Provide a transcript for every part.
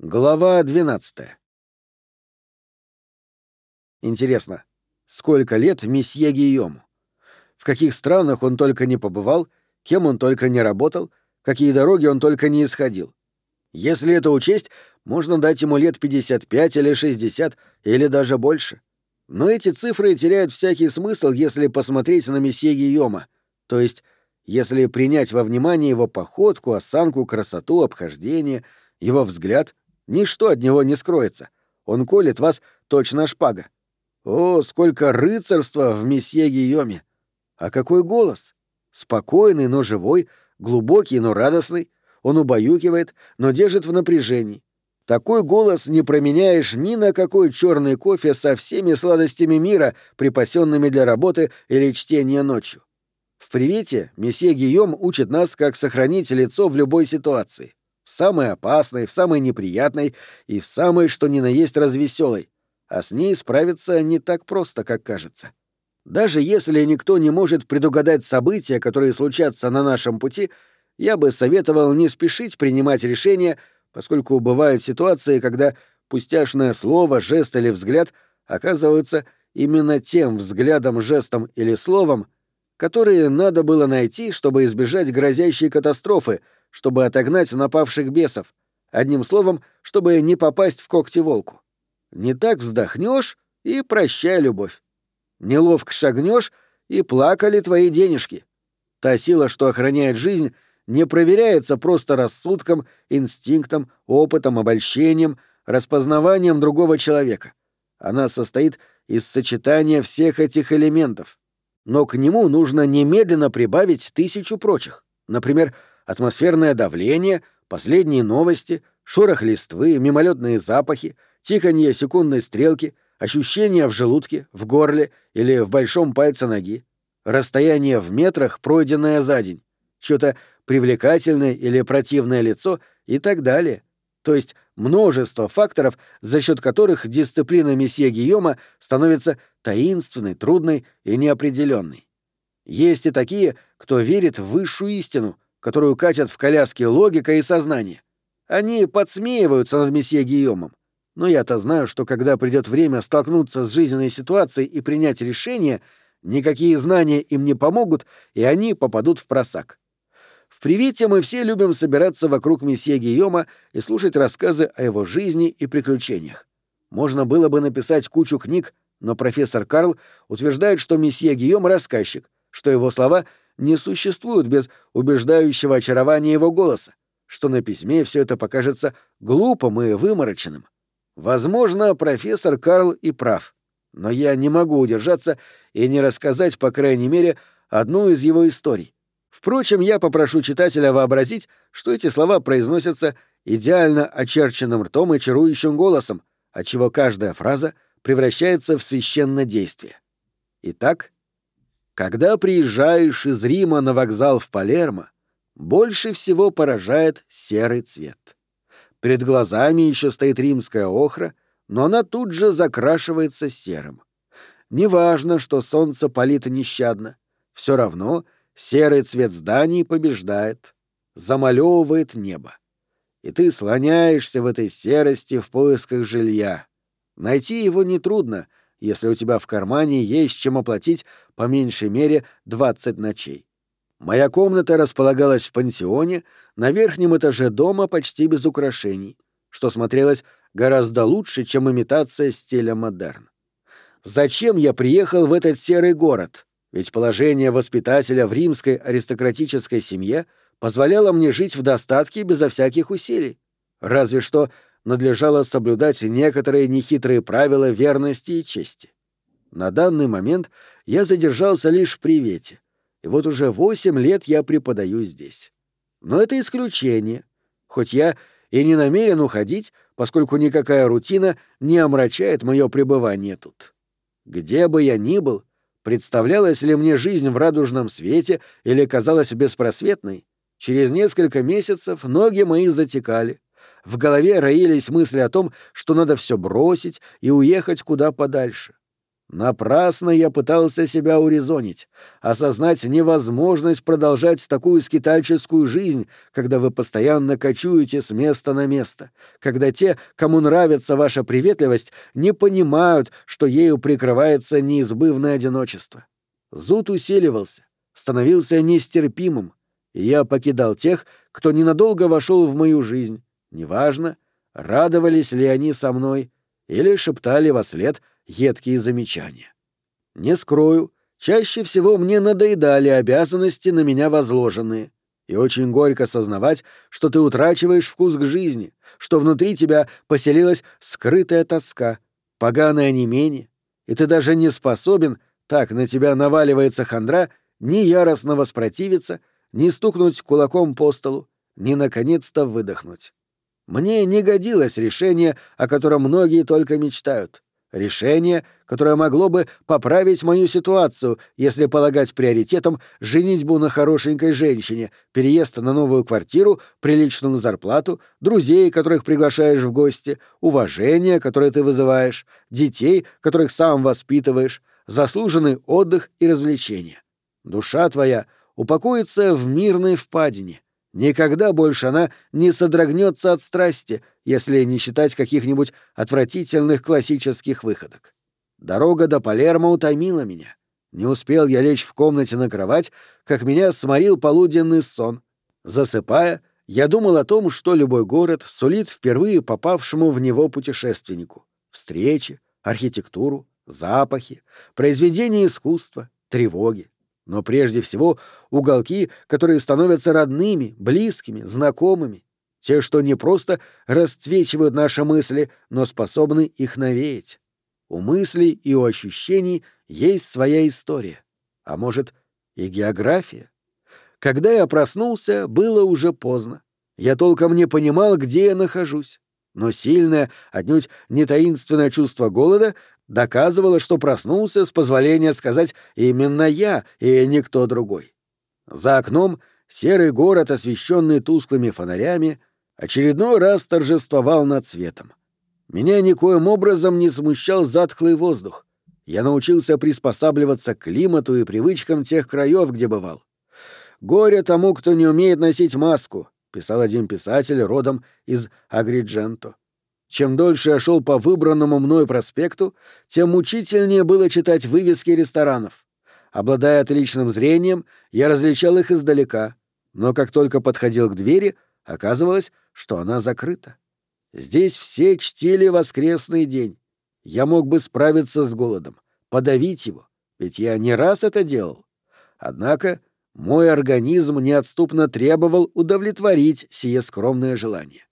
Глава 12. Интересно, сколько лет месье Гийому? В каких странах он только не побывал, кем он только не работал, какие дороги он только не исходил. Если это учесть, можно дать ему лет 55 или 60, или даже больше. Но эти цифры теряют всякий смысл, если посмотреть на месье Гийома, то есть если принять во внимание его походку, осанку, красоту, обхождение, его взгляд — Ничто от него не скроется. Он колет вас точно шпага. О, сколько рыцарства в месье Гийоме! А какой голос! Спокойный, но живой, глубокий, но радостный. Он убаюкивает, но держит в напряжении. Такой голос не променяешь ни на какой черный кофе со всеми сладостями мира, припасенными для работы или чтения ночью. В привете месье Гийом учит нас, как сохранить лицо в любой ситуации в самой опасной, в самой неприятной и в самой, что ни на есть, развеселой. А с ней справиться не так просто, как кажется. Даже если никто не может предугадать события, которые случатся на нашем пути, я бы советовал не спешить принимать решения, поскольку бывают ситуации, когда пустяшное слово, жест или взгляд оказываются именно тем взглядом, жестом или словом, которые надо было найти, чтобы избежать грозящей катастрофы — чтобы отогнать напавших бесов, одним словом, чтобы не попасть в когти волку. Не так вздохнешь и прощай любовь. Неловко шагнешь и плакали твои денежки. Та сила, что охраняет жизнь, не проверяется просто рассудком, инстинктом, опытом, обольщением, распознаванием другого человека. Она состоит из сочетания всех этих элементов. Но к нему нужно немедленно прибавить тысячу прочих. Например, атмосферное давление, последние новости, шорох листвы, мимолетные запахи, тиканье секундной стрелки, ощущения в желудке, в горле или в большом пальце ноги, расстояние в метрах, пройденное за день, что-то привлекательное или противное лицо и так далее. То есть множество факторов, за счет которых дисциплина месье Гийома становится таинственной, трудной и неопределенной. Есть и такие, кто верит в высшую истину, которую катят в коляске логика и сознание. Они подсмеиваются над месье Гийомом. Но я-то знаю, что когда придет время столкнуться с жизненной ситуацией и принять решение, никакие знания им не помогут, и они попадут в просак. В привете мы все любим собираться вокруг месье Гийома и слушать рассказы о его жизни и приключениях. Можно было бы написать кучу книг, но профессор Карл утверждает, что месье Гийом — рассказчик, что его слова — не существуют без убеждающего очарования его голоса, что на письме все это покажется глупым и вымороченным. Возможно, профессор Карл и прав, но я не могу удержаться и не рассказать, по крайней мере, одну из его историй. Впрочем, я попрошу читателя вообразить, что эти слова произносятся идеально очерченным ртом и чарующим голосом, отчего каждая фраза превращается в священное действие. Итак, когда приезжаешь из Рима на вокзал в Палермо, больше всего поражает серый цвет. Перед глазами еще стоит римская охра, но она тут же закрашивается серым. Неважно, что солнце палит нещадно, все равно серый цвет зданий побеждает, замалевывает небо. И ты слоняешься в этой серости в поисках жилья. Найти его нетрудно — если у тебя в кармане есть чем оплатить по меньшей мере 20 ночей. Моя комната располагалась в пансионе на верхнем этаже дома почти без украшений, что смотрелось гораздо лучше, чем имитация стиля модерн. Зачем я приехал в этот серый город? Ведь положение воспитателя в римской аристократической семье позволяло мне жить в достатке безо всяких усилий. Разве что надлежало соблюдать некоторые нехитрые правила верности и чести. На данный момент я задержался лишь в привете, и вот уже восемь лет я преподаю здесь. Но это исключение, хоть я и не намерен уходить, поскольку никакая рутина не омрачает мое пребывание тут. Где бы я ни был, представлялась ли мне жизнь в радужном свете или казалась беспросветной, через несколько месяцев ноги мои затекали, в голове роились мысли о том, что надо все бросить и уехать куда подальше. Напрасно я пытался себя урезонить, осознать невозможность продолжать такую скитальческую жизнь, когда вы постоянно кочуете с места на место, когда те, кому нравится ваша приветливость, не понимают, что ею прикрывается неизбывное одиночество. Зуд усиливался, становился нестерпимым, и я покидал тех, кто ненадолго вошел в мою жизнь, неважно, радовались ли они со мной или шептали во след — едкие замечания. Не скрою, чаще всего мне надоедали обязанности на меня возложенные, и очень горько сознавать, что ты утрачиваешь вкус к жизни, что внутри тебя поселилась скрытая тоска, поганое онемение, и ты даже не способен, так на тебя наваливается хандра, ни яростно воспротивиться, ни стукнуть кулаком по столу, ни наконец-то выдохнуть. Мне не годилось решение, о котором многие только мечтают. Решение, которое могло бы поправить мою ситуацию, если полагать приоритетом женитьбу на хорошенькой женщине, переезд на новую квартиру, приличную зарплату, друзей, которых приглашаешь в гости, уважение, которое ты вызываешь, детей, которых сам воспитываешь, заслуженный отдых и развлечения. Душа твоя упокоится в мирной впадине. Никогда больше она не содрогнется от страсти, если не считать каких-нибудь отвратительных классических выходок. Дорога до Палермо утомила меня. Не успел я лечь в комнате на кровать, как меня сморил полуденный сон. Засыпая, я думал о том, что любой город сулит впервые попавшему в него путешественнику. Встречи, архитектуру, запахи, произведения искусства, тревоги но прежде всего уголки, которые становятся родными, близкими, знакомыми, те, что не просто расцвечивают наши мысли, но способны их навеять. У мыслей и у ощущений есть своя история, а может и география. Когда я проснулся, было уже поздно. Я толком не понимал, где я нахожусь. Но сильное, отнюдь не таинственное чувство голода доказывало, что проснулся, с позволения сказать, именно я и никто другой. За окном серый город, освещенный тусклыми фонарями, очередной раз торжествовал над светом. Меня никоим образом не смущал затхлый воздух. Я научился приспосабливаться к климату и привычкам тех краев, где бывал. «Горе тому, кто не умеет носить маску», — писал один писатель родом из Агридженто. Чем дольше я шел по выбранному мной проспекту, тем мучительнее было читать вывески ресторанов. Обладая отличным зрением, я различал их издалека, но как только подходил к двери, оказывалось, что она закрыта. Здесь все чтили воскресный день. Я мог бы справиться с голодом, подавить его, ведь я не раз это делал. Однако мой организм неотступно требовал удовлетворить сие скромное желание.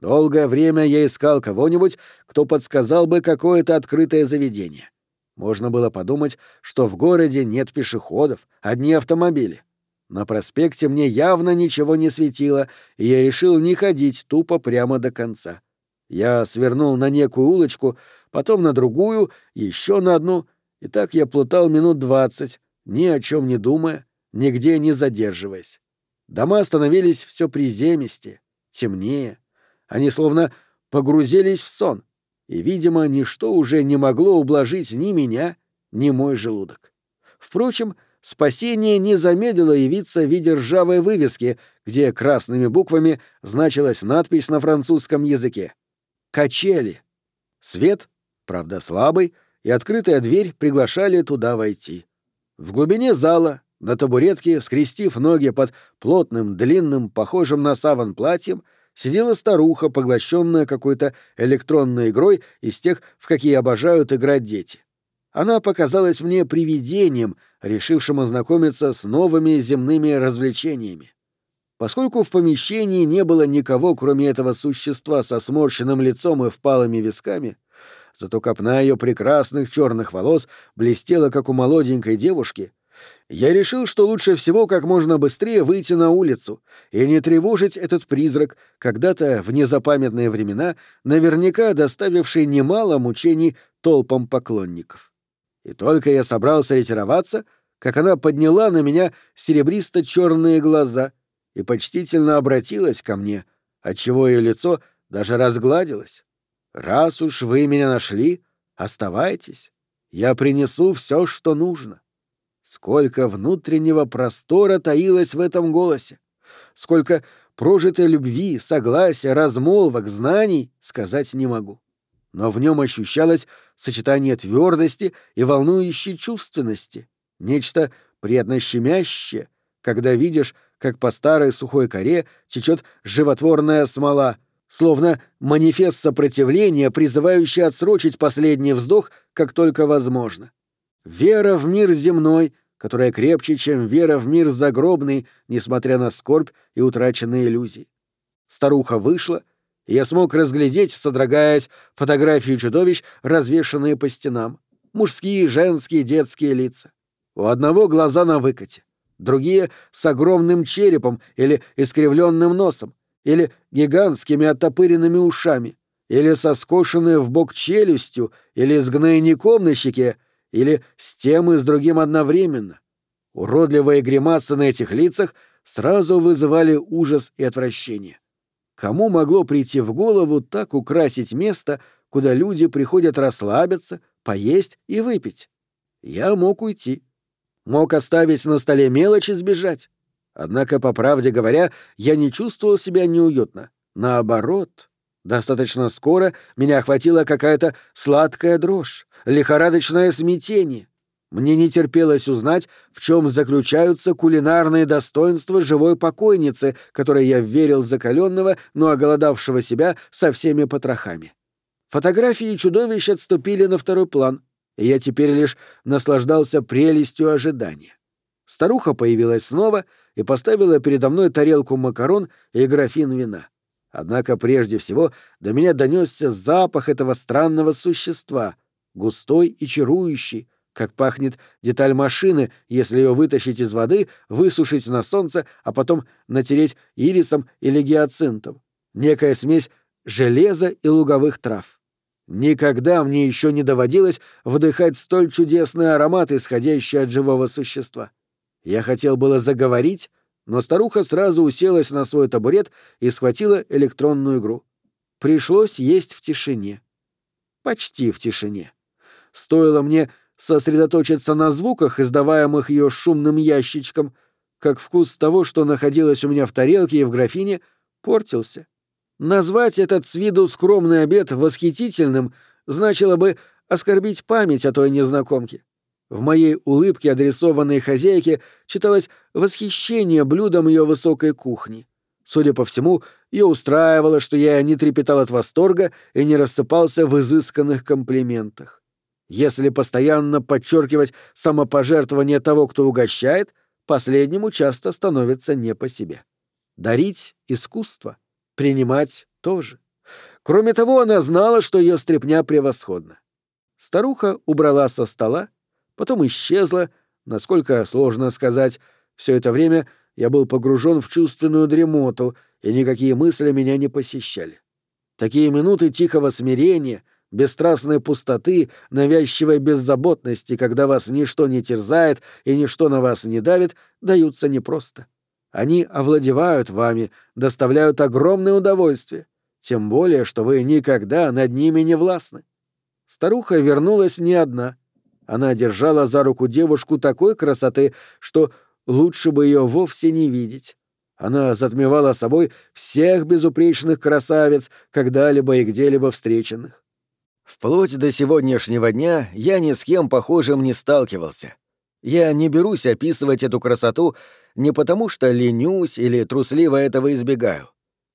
Долгое время я искал кого-нибудь, кто подсказал бы какое-то открытое заведение. Можно было подумать, что в городе нет пешеходов, одни автомобили. На проспекте мне явно ничего не светило, и я решил не ходить тупо прямо до конца. Я свернул на некую улочку, потом на другую, еще на одну, и так я плутал минут двадцать, ни о чем не думая, нигде не задерживаясь. Дома становились все приземистее, темнее. Они словно погрузились в сон, и, видимо, ничто уже не могло ублажить ни меня, ни мой желудок. Впрочем, спасение не замедлило явиться в виде ржавой вывески, где красными буквами значилась надпись на французском языке. «Качели». Свет, правда слабый, и открытая дверь приглашали туда войти. В глубине зала, на табуретке, скрестив ноги под плотным, длинным, похожим на саван платьем, сидела старуха, поглощенная какой-то электронной игрой из тех, в какие обожают играть дети. Она показалась мне привидением, решившим ознакомиться с новыми земными развлечениями. Поскольку в помещении не было никого, кроме этого существа со сморщенным лицом и впалыми висками, зато копна ее прекрасных черных волос блестела, как у молоденькой девушки, я решил, что лучше всего как можно быстрее выйти на улицу и не тревожить этот призрак, когда-то в незапамятные времена наверняка доставивший немало мучений толпам поклонников. И только я собрался ретироваться, как она подняла на меня серебристо-черные глаза и почтительно обратилась ко мне, отчего ее лицо даже разгладилось. «Раз уж вы меня нашли, оставайтесь. Я принесу все, что нужно. Сколько внутреннего простора таилось в этом голосе. Сколько прожитой любви, согласия, размолвок, знаний сказать не могу. Но в нем ощущалось сочетание твердости и волнующей чувственности, нечто приятно щемящее, когда видишь, как по старой сухой коре течет животворная смола, словно манифест сопротивления, призывающий отсрочить последний вздох, как только возможно. Вера в мир земной, которая крепче, чем вера в мир загробный, несмотря на скорбь и утраченные иллюзии. Старуха вышла, и я смог разглядеть, содрогаясь, фотографии чудовищ, развешанные по стенам. Мужские, женские, детские лица. У одного глаза на выкате, другие — с огромным черепом или искривленным носом, или гигантскими оттопыренными ушами, или со скошенной в бок челюстью, или с гнойником на щеке, или с тем и с другим одновременно. Уродливые гримасы на этих лицах сразу вызывали ужас и отвращение. Кому могло прийти в голову так украсить место, куда люди приходят расслабиться, поесть и выпить? Я мог уйти. Мог оставить на столе мелочь и сбежать. Однако, по правде говоря, я не чувствовал себя неуютно. Наоборот, достаточно скоро меня охватила какая-то сладкая дрожь, лихорадочное смятение. Мне не терпелось узнать, в чем заключаются кулинарные достоинства живой покойницы, которой я верил закаленного, но оголодавшего себя со всеми потрохами. Фотографии чудовищ отступили на второй план, и я теперь лишь наслаждался прелестью ожидания. Старуха появилась снова и поставила передо мной тарелку макарон и графин вина. Однако прежде всего до меня донесся запах этого странного существа, густой и чарующий, как пахнет деталь машины, если ее вытащить из воды, высушить на солнце, а потом натереть ирисом или гиацинтом. Некая смесь железа и луговых трав. Никогда мне еще не доводилось вдыхать столь чудесный аромат, исходящий от живого существа. Я хотел было заговорить, но старуха сразу уселась на свой табурет и схватила электронную игру. Пришлось есть в тишине. Почти в тишине. Стоило мне сосредоточиться на звуках, издаваемых ее шумным ящичком, как вкус того, что находилось у меня в тарелке и в графине, портился. Назвать этот с виду скромный обед восхитительным значило бы оскорбить память о той незнакомке. В моей улыбке, адресованной хозяйке, читалось восхищение блюдом ее высокой кухни. Судя по всему, ее устраивало, что я не трепетал от восторга и не рассыпался в изысканных комплиментах. Если постоянно подчеркивать самопожертвование того, кто угощает, последнему часто становится не по себе. Дарить — искусство — принимать тоже. Кроме того, она знала, что ее стряпня превосходна. Старуха убрала со стола, потом исчезла, насколько сложно сказать. Все это время я был погружен в чувственную дремоту, и никакие мысли меня не посещали. Такие минуты тихого смирения, бесстрастной пустоты, навязчивой беззаботности, когда вас ничто не терзает и ничто на вас не давит, даются непросто. Они овладевают вами, доставляют огромное удовольствие, тем более, что вы никогда над ними не властны. Старуха вернулась не одна. Она держала за руку девушку такой красоты, что лучше бы ее вовсе не видеть. Она затмевала собой всех безупречных красавиц, когда-либо и где-либо встреченных. Вплоть до сегодняшнего дня я ни с кем похожим не сталкивался. Я не берусь описывать эту красоту не потому, что ленюсь или трусливо этого избегаю.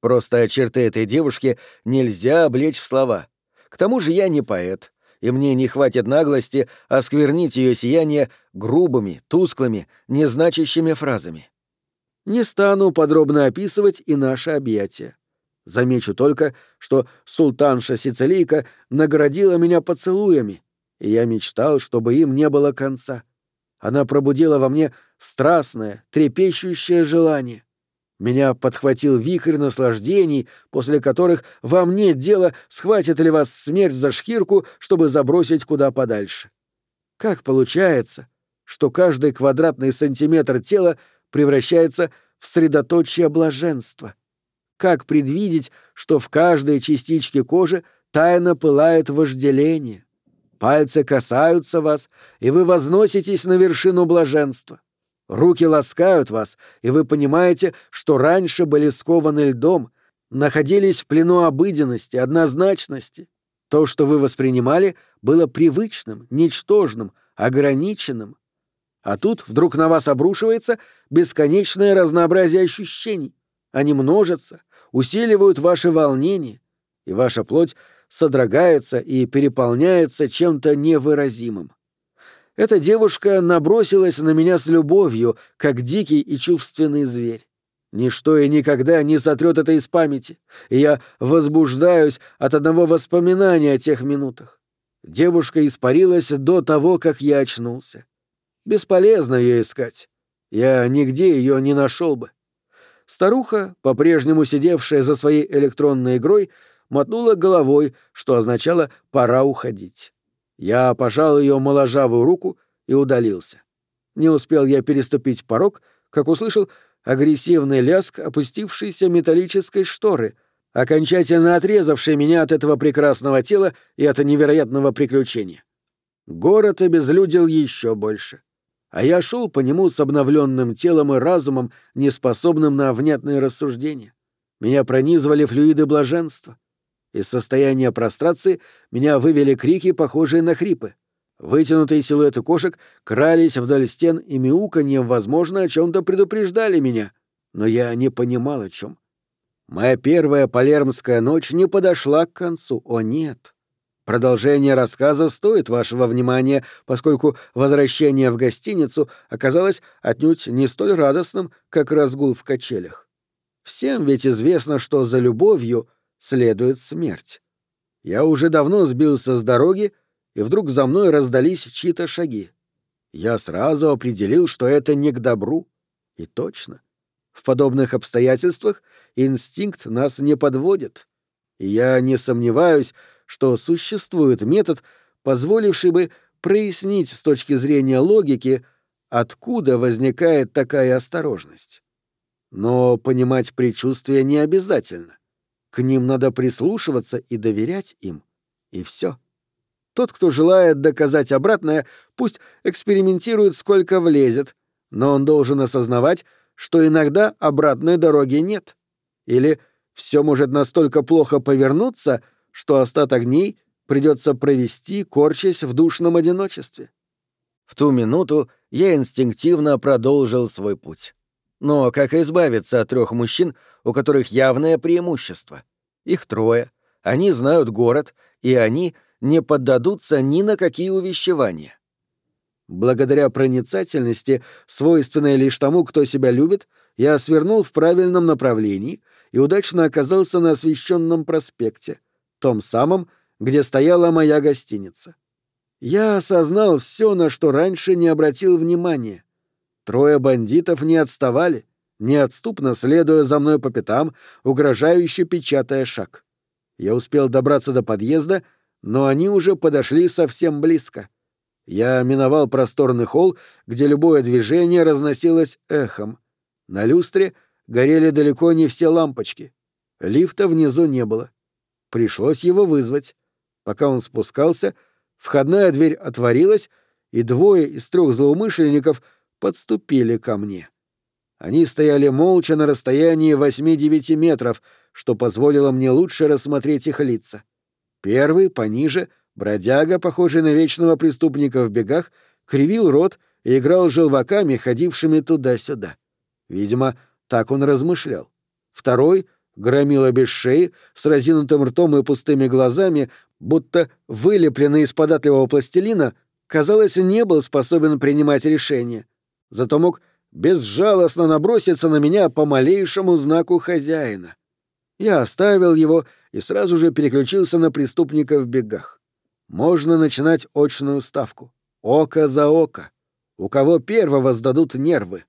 Просто черты этой девушки нельзя облечь в слова. К тому же я не поэт, и мне не хватит наглости осквернить ее сияние грубыми, тусклыми, незначащими фразами. Не стану подробно описывать и наше объятие. Замечу только, что султанша-сицилийка наградила меня поцелуями, и я мечтал, чтобы им не было конца. Она пробудила во мне страстное, трепещущее желание. Меня подхватил вихрь наслаждений, после которых вам нет дела, схватит ли вас смерть за шкирку, чтобы забросить куда подальше. Как получается, что каждый квадратный сантиметр тела превращается в средоточие блаженства? Как предвидеть, что в каждой частичке кожи тайно пылает вожделение? Пальцы касаются вас, и вы возноситесь на вершину блаженства. Руки ласкают вас, и вы понимаете, что раньше были скованы льдом, находились в плену обыденности, однозначности. То, что вы воспринимали, было привычным, ничтожным, ограниченным. А тут вдруг на вас обрушивается бесконечное разнообразие ощущений. Они множатся, усиливают ваше волнение, и ваша плоть содрогается и переполняется чем-то невыразимым. Эта девушка набросилась на меня с любовью, как дикий и чувственный зверь. Ничто и никогда не сотрет это из памяти, и я возбуждаюсь от одного воспоминания о тех минутах. Девушка испарилась до того, как я очнулся. Бесполезно ее искать. Я нигде ее не нашел бы. Старуха, по-прежнему сидевшая за своей электронной игрой, мотнула головой, что означало «пора уходить». Я пожал ее моложавую руку и удалился. Не успел я переступить порог, как услышал агрессивный ляск опустившейся металлической шторы, окончательно отрезавшей меня от этого прекрасного тела и от невероятного приключения. Город обезлюдил еще больше. А я шел по нему с обновленным телом и разумом, неспособным на внятные рассуждения. Меня пронизывали флюиды блаженства. Из состояния прострации меня вывели крики, похожие на хрипы. Вытянутые силуэты кошек крались вдоль стен и мяуканьем, возможно, о чем-то предупреждали меня, но я не понимал, о чем. Моя первая палермская ночь не подошла к концу, о нет. Продолжение рассказа стоит вашего внимания, поскольку возвращение в гостиницу оказалось отнюдь не столь радостным, как разгул в качелях. Всем ведь известно, что за любовью следует смерть. Я уже давно сбился с дороги и вдруг за мной раздались чьи-то шаги. Я сразу определил, что это не к добру. И точно. В подобных обстоятельствах инстинкт нас не подводит. И я не сомневаюсь, что существует метод, позволивший бы прояснить с точки зрения логики, откуда возникает такая осторожность. Но понимать предчувствия не обязательно. К ним надо прислушиваться и доверять им. И все. Тот, кто желает доказать обратное, пусть экспериментирует сколько влезет, но он должен осознавать, что иногда обратной дороги нет. Или все может настолько плохо повернуться, что остаток дней придется провести, корчась в душном одиночестве. В ту минуту я инстинктивно продолжил свой путь. Но как избавиться от трех мужчин, у которых явное преимущество? Их трое, они знают город, и они — не поддадутся ни на какие увещевания. Благодаря проницательности, свойственной лишь тому, кто себя любит, я свернул в правильном направлении и удачно оказался на освещенном проспекте, том самом, где стояла моя гостиница. Я осознал все, на что раньше не обратил внимания. Трое бандитов не отставали, неотступно следуя за мной по пятам, угрожающе печатая шаг. Я успел добраться до подъезда — но они уже подошли совсем близко. Я миновал просторный холл, где любое движение разносилось эхом. На люстре горели далеко не все лампочки. Лифта внизу не было. Пришлось его вызвать. Пока он спускался, входная дверь отворилась, и двое из трех злоумышленников подступили ко мне. Они стояли молча на расстоянии восьми-девяти метров, что позволило мне лучше рассмотреть их лица. Первый, пониже, бродяга, похожий на вечного преступника в бегах, кривил рот и играл желваками, ходившими туда-сюда. Видимо, так он размышлял. Второй, громила без шеи, с разинутым ртом и пустыми глазами, будто вылепленный из податливого пластилина, казалось, не был способен принимать решения. Зато мог безжалостно наброситься на меня по малейшему знаку хозяина. Я оставил его и сразу же переключился на преступника в бегах. Можно начинать очную ставку. Око за око. У кого первого сдадут нервы.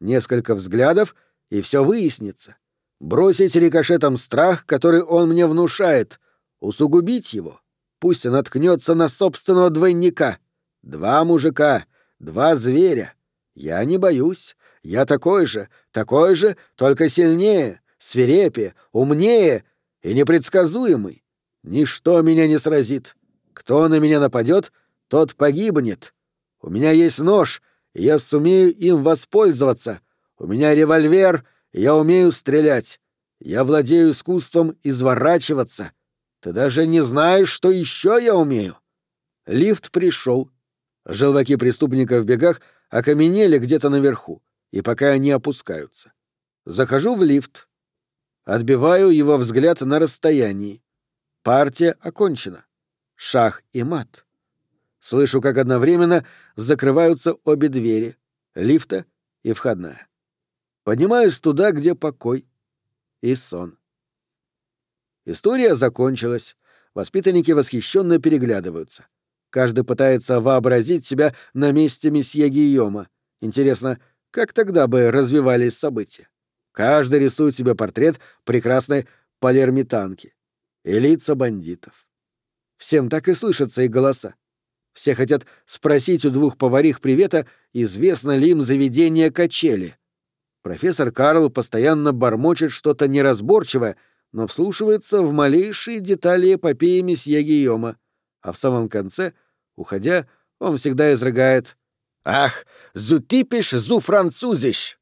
Несколько взглядов, и все выяснится. Бросить рикошетом страх, который он мне внушает, усугубить его. Пусть он наткнется на собственного двойника. Два мужика, два зверя. Я не боюсь. Я такой же, такой же, только сильнее, свирепее, умнее и непредсказуемый. Ничто меня не сразит. Кто на меня нападет, тот погибнет. У меня есть нож, и я сумею им воспользоваться. У меня револьвер, и я умею стрелять. Я владею искусством изворачиваться. Ты даже не знаешь, что еще я умею. Лифт пришел. Желваки преступника в бегах окаменели где-то наверху, и пока они опускаются. Захожу в лифт. Отбиваю его взгляд на расстоянии. Партия окончена. Шах и мат. Слышу, как одновременно закрываются обе двери — лифта и входная. Поднимаюсь туда, где покой и сон. История закончилась. Воспитанники восхищенно переглядываются. Каждый пытается вообразить себя на месте месье Гийома. Интересно, как тогда бы развивались события? Каждый рисует себе портрет прекрасной палермитанки и лица бандитов. Всем так и слышатся их голоса. Все хотят спросить у двух поварих привета, известно ли им заведение качели. Профессор Карл постоянно бормочет что-то неразборчивое, но вслушивается в малейшие детали эпопеи месье Гийома, а в самом конце Уходя, он всегда изрыгает «Ах, зу типиш, зу французиш!»